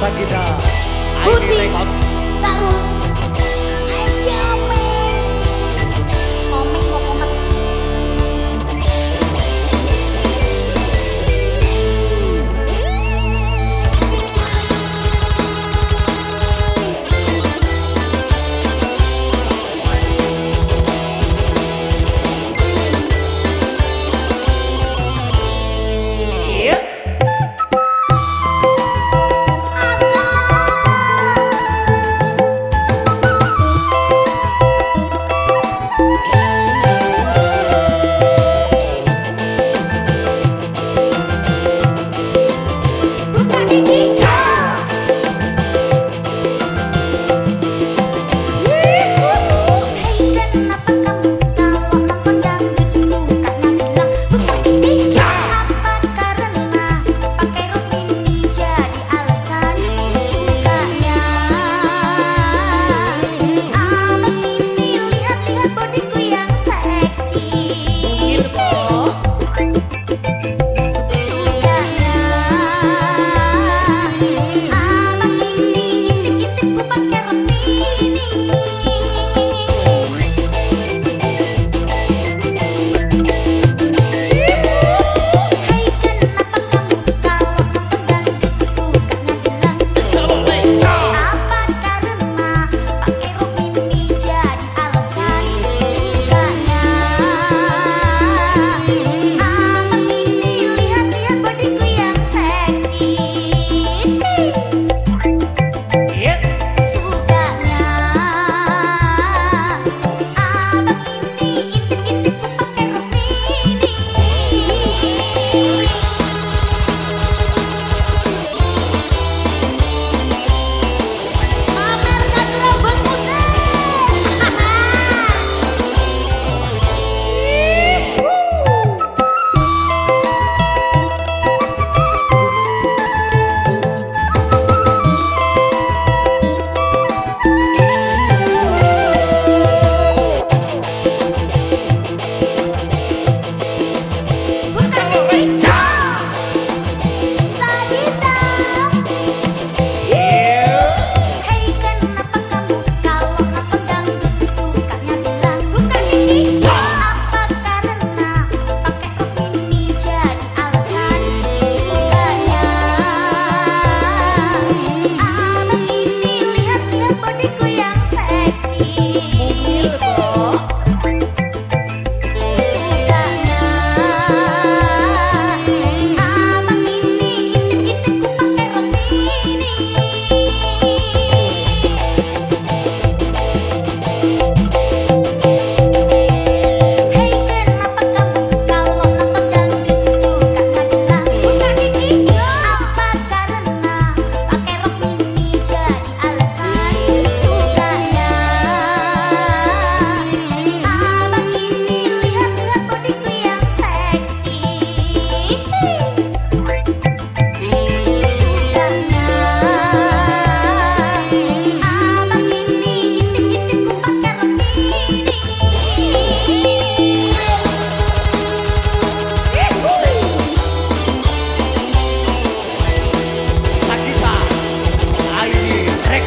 Sagita. Putih. Cak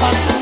Bye.